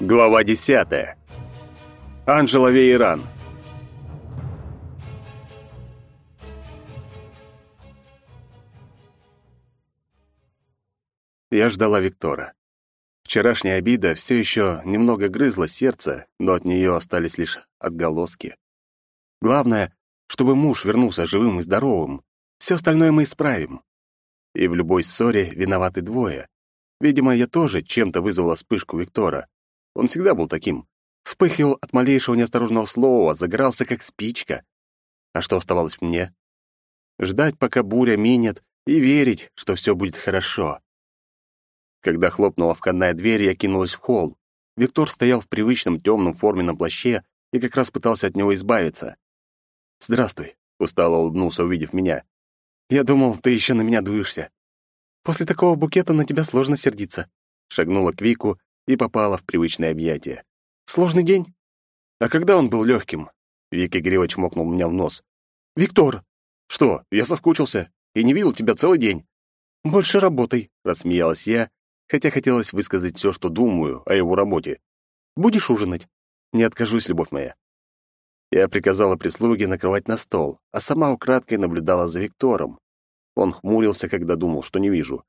Глава 10. Анжела Вейран. Я ждала Виктора. Вчерашняя обида все еще немного грызла сердце, но от нее остались лишь отголоски. Главное, чтобы муж вернулся живым и здоровым. Все остальное мы исправим. И в любой ссоре виноваты двое. Видимо, я тоже чем-то вызвала вспышку Виктора. Он всегда был таким. Вспыхивал от малейшего неосторожного слова, загорался как спичка. А что оставалось мне? Ждать, пока буря минет, и верить, что все будет хорошо. Когда хлопнула входная дверь, я кинулась в холл. Виктор стоял в привычном темном форменном плаще и как раз пытался от него избавиться. «Здравствуй», — устало улыбнулся, увидев меня. «Я думал, ты еще на меня дуешься. После такого букета на тебя сложно сердиться». Шагнула к Вику и попала в привычное объятие. «Сложный день?» «А когда он был легким?» Вик Игоревич мокнул меня в нос. «Виктор!» «Что, я соскучился и не видел тебя целый день?» «Больше работай», — рассмеялась я, хотя хотелось высказать все, что думаю о его работе. «Будешь ужинать?» «Не откажусь, любовь моя». Я приказала прислуге накрывать на стол, а сама украдкой наблюдала за Виктором. Он хмурился, когда думал, что не вижу.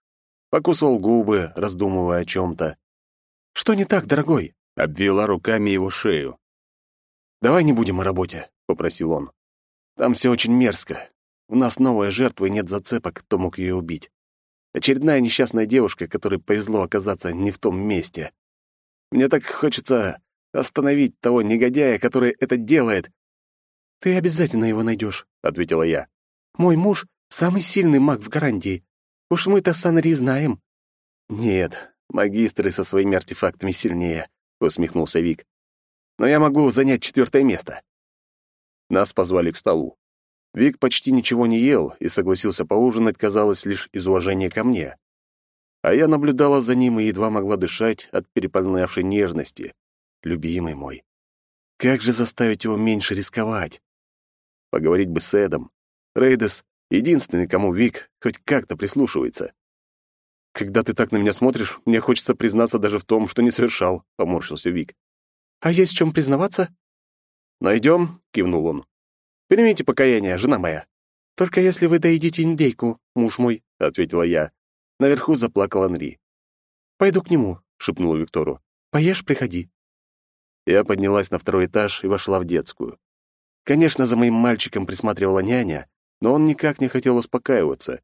Покусывал губы, раздумывая о чем-то. «Что не так, дорогой?» — обвела руками его шею. «Давай не будем о работе», — попросил он. «Там все очень мерзко. У нас новая жертва, и нет зацепок, кто мог ее убить. Очередная несчастная девушка, которой повезло оказаться не в том месте. Мне так хочется остановить того негодяя, который это делает». «Ты обязательно его найдешь», — ответила я. «Мой муж — самый сильный маг в Гарантии. Уж мы-то с Анри знаем». «Нет, Магистры со своими артефактами сильнее, усмехнулся Вик. Но я могу занять четвертое место. Нас позвали к столу. Вик почти ничего не ел и согласился поужинать, казалось, лишь из уважения ко мне. А я наблюдала за ним и едва могла дышать от переполнявшей нежности. Любимый мой. Как же заставить его меньше рисковать? Поговорить бы с Эдом. Рейдес — единственный, кому Вик хоть как-то прислушивается. «Когда ты так на меня смотришь, мне хочется признаться даже в том, что не совершал», — поморщился Вик. «А есть в чем признаваться?» «Найдем», — кивнул он. «Примите покаяние, жена моя». «Только если вы доедите индейку, муж мой», — ответила я. Наверху заплакал Анри. «Пойду к нему», — шепнула Виктору. «Поешь, приходи». Я поднялась на второй этаж и вошла в детскую. Конечно, за моим мальчиком присматривала няня, но он никак не хотел успокаиваться.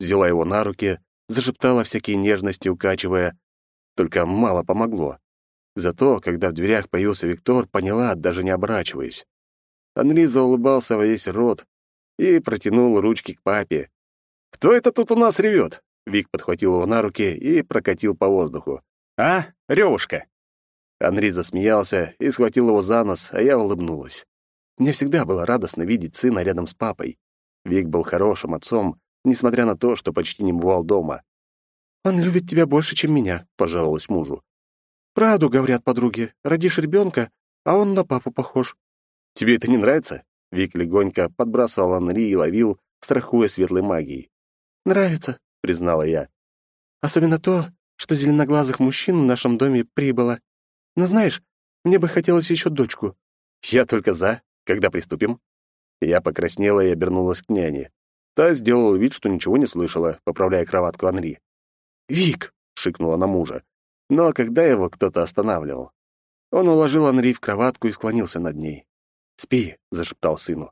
Взяла его на руки, зашептала всякие нежности, укачивая. Только мало помогло. Зато, когда в дверях появился Виктор, поняла, даже не оборачиваясь. Анри заулыбался во весь рот и протянул ручки к папе. «Кто это тут у нас ревет?» Вик подхватил его на руки и прокатил по воздуху. «А, Рёвушка!» Анри засмеялся и схватил его за нос, а я улыбнулась. Мне всегда было радостно видеть сына рядом с папой. Вик был хорошим отцом, несмотря на то, что почти не бывал дома. «Он любит тебя больше, чем меня», — пожаловалась мужу. «Правду, — говорят подруги, — родишь ребенка, а он на папу похож». «Тебе это не нравится?» Вик легонько подбрасывал Анри и ловил, страхуя светлой магией. «Нравится», — признала я. «Особенно то, что зеленоглазых мужчин в нашем доме прибыло. Но знаешь, мне бы хотелось еще дочку». «Я только за. Когда приступим?» Я покраснела и обернулась к няне. Та сделала вид, что ничего не слышала, поправляя кроватку Анри. «Вик!» — шикнула на мужа. Но когда его кто-то останавливал? Он уложил Анри в кроватку и склонился над ней. «Спи», — зашептал сыну.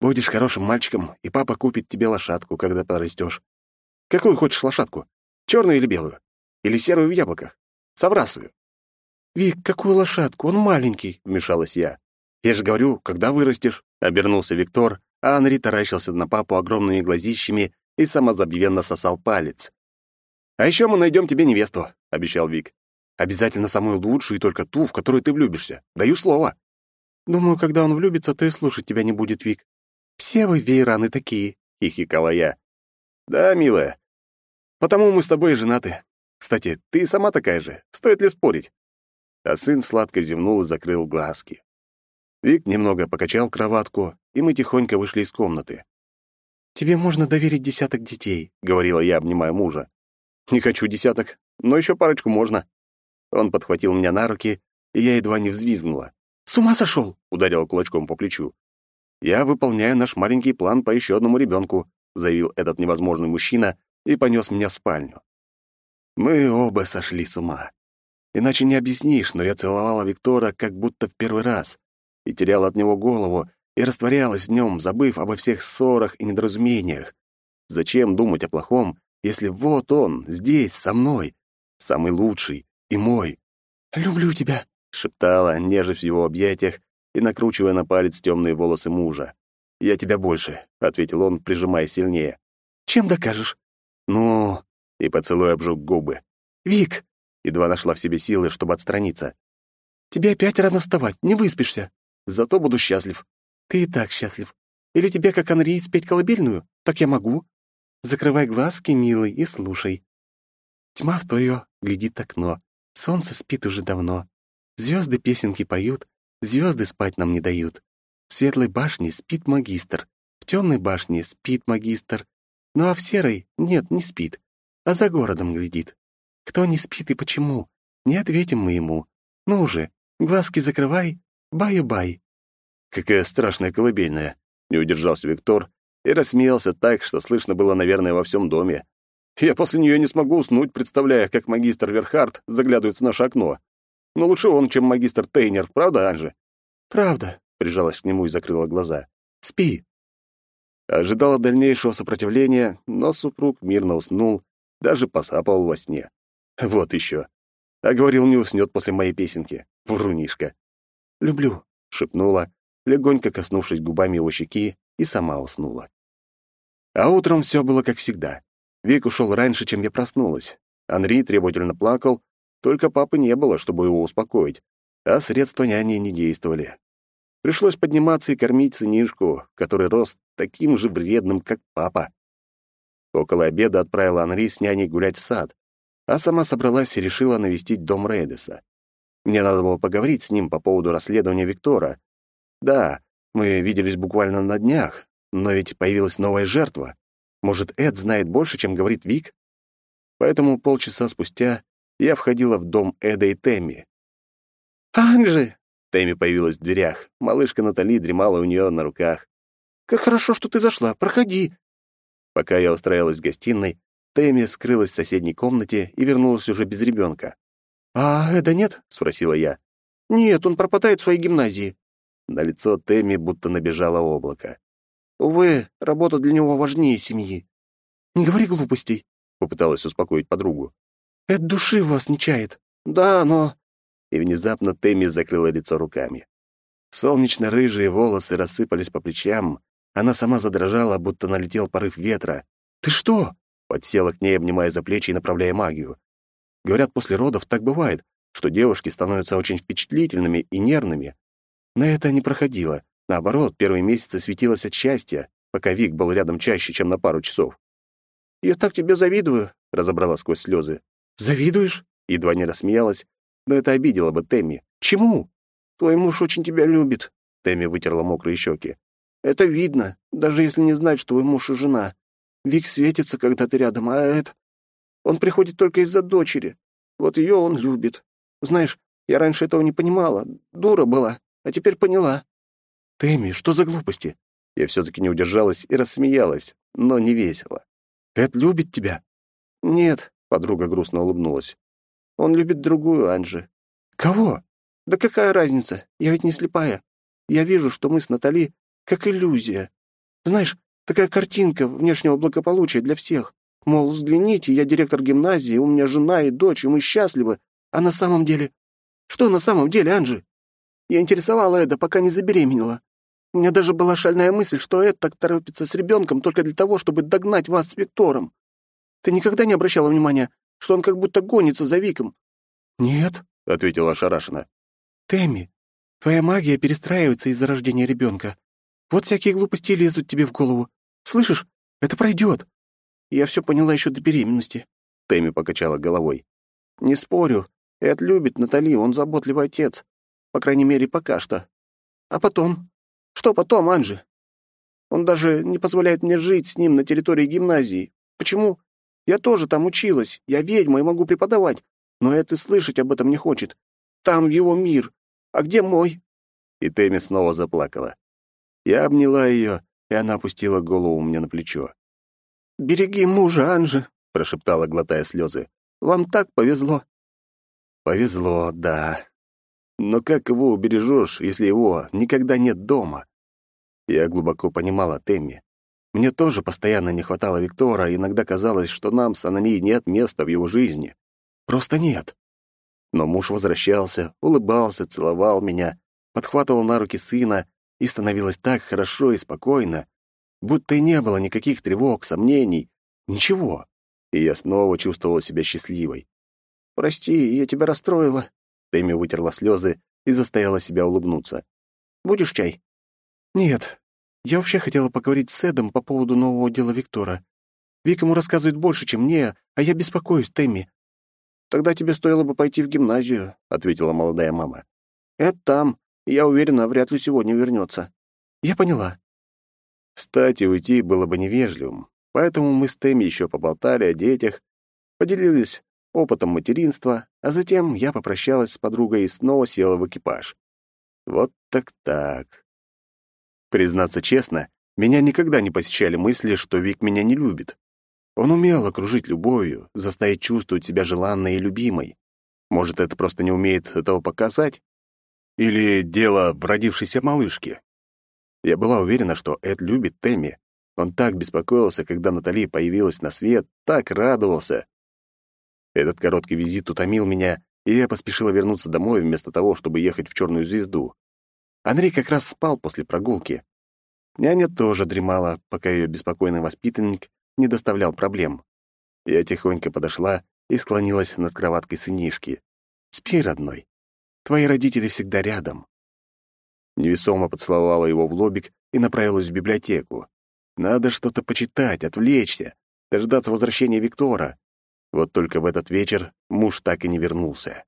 «Будешь хорошим мальчиком, и папа купит тебе лошадку, когда подрастешь. Какую хочешь лошадку? Черную или белую? Или серую в яблоках? Соврасую?» «Вик, какую лошадку? Он маленький», — вмешалась я. «Я же говорю, когда вырастешь», — обернулся Виктор, а Анри таращился на папу огромными глазищами и самозабвенно сосал палец. «А еще мы найдем тебе невесту», — обещал Вик. «Обязательно самую лучшую и только ту, в которую ты влюбишься. Даю слово». «Думаю, когда он влюбится, то и слушать тебя не будет, Вик. Все вы вейраны такие», — хихикала я. «Да, милая. Потому мы с тобой женаты. Кстати, ты сама такая же. Стоит ли спорить?» А сын сладко зевнул и закрыл глазки. Вик немного покачал кроватку, и мы тихонько вышли из комнаты. «Тебе можно доверить десяток детей», — говорила я, обнимая мужа. «Не хочу десяток, но еще парочку можно». Он подхватил меня на руки, и я едва не взвизгнула. «С ума сошел!» — ударил кулачком по плечу. «Я выполняю наш маленький план по еще одному ребенку», — заявил этот невозможный мужчина и понес меня в спальню. Мы оба сошли с ума. Иначе не объяснишь, но я целовала Виктора как будто в первый раз и теряла от него голову, и растворялась в нем, забыв обо всех ссорах и недоразумениях. Зачем думать о плохом, если вот он, здесь, со мной, самый лучший и мой? «Люблю тебя», — шептала, нежась в его объятиях и накручивая на палец темные волосы мужа. «Я тебя больше», — ответил он, прижимая сильнее. «Чем докажешь?» «Ну...» — и поцелуй обжег губы. «Вик!» — едва нашла в себе силы, чтобы отстраниться. «Тебе опять рано вставать, не выспишься. Зато буду счастлив». «Ты и так счастлив. Или тебе, как Анри, спеть колыбельную? Так я могу. Закрывай глазки, милый, и слушай. Тьма в твое глядит окно. Солнце спит уже давно. Звезды песенки поют, звезды спать нам не дают. В светлой башне спит магистр, в темной башне спит магистр. Ну а в серой нет, не спит, а за городом глядит. Кто не спит и почему? Не ответим мы ему. Ну уже, глазки закрывай, баю-бай. Какая страшная колыбельная, не удержался Виктор и рассмеялся так, что слышно было, наверное, во всем доме. Я после нее не смогу уснуть, представляя, как магистр Верхард заглядывает в наше окно. Но лучше он, чем магистр Тейнер, правда, Анже? «Правда», — прижалась к нему и закрыла глаза. «Спи». Ожидала дальнейшего сопротивления, но супруг мирно уснул, даже посапывал во сне. Вот еще. А говорил, не уснет после моей песенки. Врунишка. «Люблю», — шепнула, легонько коснувшись губами его щеки, и сама уснула. А утром все было как всегда. Вик ушел раньше, чем я проснулась. Анри требовательно плакал, только папы не было, чтобы его успокоить, а средства няни не действовали. Пришлось подниматься и кормить сынишку, который рос таким же вредным, как папа. Около обеда отправила Анри с няней гулять в сад, а сама собралась и решила навестить дом Рейдеса. Мне надо было поговорить с ним по поводу расследования Виктора. Да, мы виделись буквально на днях, но ведь появилась новая жертва. Может, Эд знает больше, чем говорит Вик? Поэтому полчаса спустя я входила в дом Эда и Тэмми. «Анжи!» — Тэмми появилась в дверях. Малышка Натали дремала у нее на руках. «Как хорошо, что ты зашла. Проходи!» Пока я устраивалась в гостиной, Тэмми скрылась в соседней комнате и вернулась уже без ребенка. «А Эда нет?» — спросила я. «Нет, он пропадает в своей гимназии. На лицо Тэмми будто набежало облако. «Увы, работа для него важнее семьи». «Не говори глупостей», — попыталась успокоить подругу. «Это души вас не чает». «Да, но...» И внезапно Тэмми закрыла лицо руками. Солнечно-рыжие волосы рассыпались по плечам, она сама задрожала, будто налетел порыв ветра. «Ты что?» — подсела к ней, обнимая за плечи и направляя магию. Говорят, после родов так бывает, что девушки становятся очень впечатлительными и нервными, но это не проходило. Наоборот, первые месяцы светилось от счастья, пока Вик был рядом чаще, чем на пару часов. «Я так тебе завидую», — разобрала сквозь слезы. «Завидуешь?» — едва не рассмеялась, но это обидело бы Тэмми. «Чему? Твой муж очень тебя любит», — Тэмми вытерла мокрые щеки. «Это видно, даже если не знать, что твой муж и жена. Вик светится, когда ты рядом, а это... Он приходит только из-за дочери. Вот ее он любит. Знаешь, я раньше этого не понимала, дура была а теперь поняла». «Тэмми, что за глупости?» Я все-таки не удержалась и рассмеялась, но не весело. «Эд любит тебя?» «Нет», — подруга грустно улыбнулась. «Он любит другую Анжи». «Кого?» «Да какая разница? Я ведь не слепая. Я вижу, что мы с Натали как иллюзия. Знаешь, такая картинка внешнего благополучия для всех. Мол, взгляните, я директор гимназии, у меня жена и дочь, и мы счастливы. А на самом деле... Что на самом деле, Анжи? Я интересовала Эда, пока не забеременела. У меня даже была шальная мысль, что Эд так торопится с ребенком только для того, чтобы догнать вас с Виктором. Ты никогда не обращала внимания, что он как будто гонится за Виком?» «Нет», — ответила ошарашенно. «Тэмми, твоя магия перестраивается из-за рождения ребенка. Вот всякие глупости лезут тебе в голову. Слышишь, это пройдет. Я все поняла еще до беременности». Тэмми покачала головой. «Не спорю, Эд любит Натали, он заботливый отец. По крайней мере, пока что. А потом? Что потом, Анжи? Он даже не позволяет мне жить с ним на территории гимназии. Почему? Я тоже там училась. Я ведьма и могу преподавать. но это слышать об этом не хочет. Там его мир. А где мой?» И Тэмми снова заплакала. Я обняла ее, и она опустила голову мне на плечо. «Береги мужа, Анжи», — прошептала, глотая слезы. «Вам так повезло». «Повезло, да. Но как его убережешь, если его никогда нет дома?» Я глубоко понимала Тэмми. Мне тоже постоянно не хватало Виктора, иногда казалось, что нам с Ананией нет места в его жизни. Просто нет. Но муж возвращался, улыбался, целовал меня, подхватывал на руки сына, и становилось так хорошо и спокойно, будто и не было никаких тревог, сомнений, ничего. И я снова чувствовала себя счастливой. «Прости, я тебя расстроила». Тэмми вытерла слезы и заставила себя улыбнуться. «Будешь чай?» «Нет. Я вообще хотела поговорить с Эдом по поводу нового дела Виктора. Вик ему рассказывает больше, чем мне, а я беспокоюсь, Тэмми». «Тогда тебе стоило бы пойти в гимназию», — ответила молодая мама. «Это там. Я уверена, вряд ли сегодня вернется». «Я поняла». Встать уйти было бы невежливым, поэтому мы с Тэмми еще поболтали о детях, поделились опытом материнства, а затем я попрощалась с подругой и снова села в экипаж. Вот так-так. Признаться честно, меня никогда не посещали мысли, что Вик меня не любит. Он умел окружить любовью, заставить чувствовать себя желанной и любимой. Может, это просто не умеет этого показать? Или дело в родившейся малышке? Я была уверена, что Эд любит Тэмми. Он так беспокоился, когда Натали появилась на свет, так радовался. Этот короткий визит утомил меня, и я поспешила вернуться домой вместо того, чтобы ехать в «Черную звезду». Андрей как раз спал после прогулки. Няня тоже дремала, пока ее беспокойный воспитанник не доставлял проблем. Я тихонько подошла и склонилась над кроваткой сынишки. «Спи, родной. Твои родители всегда рядом». Невесомо поцеловала его в лобик и направилась в библиотеку. Надо что-то почитать, отвлечься, дождаться возвращения Виктора. Вот только в этот вечер муж так и не вернулся.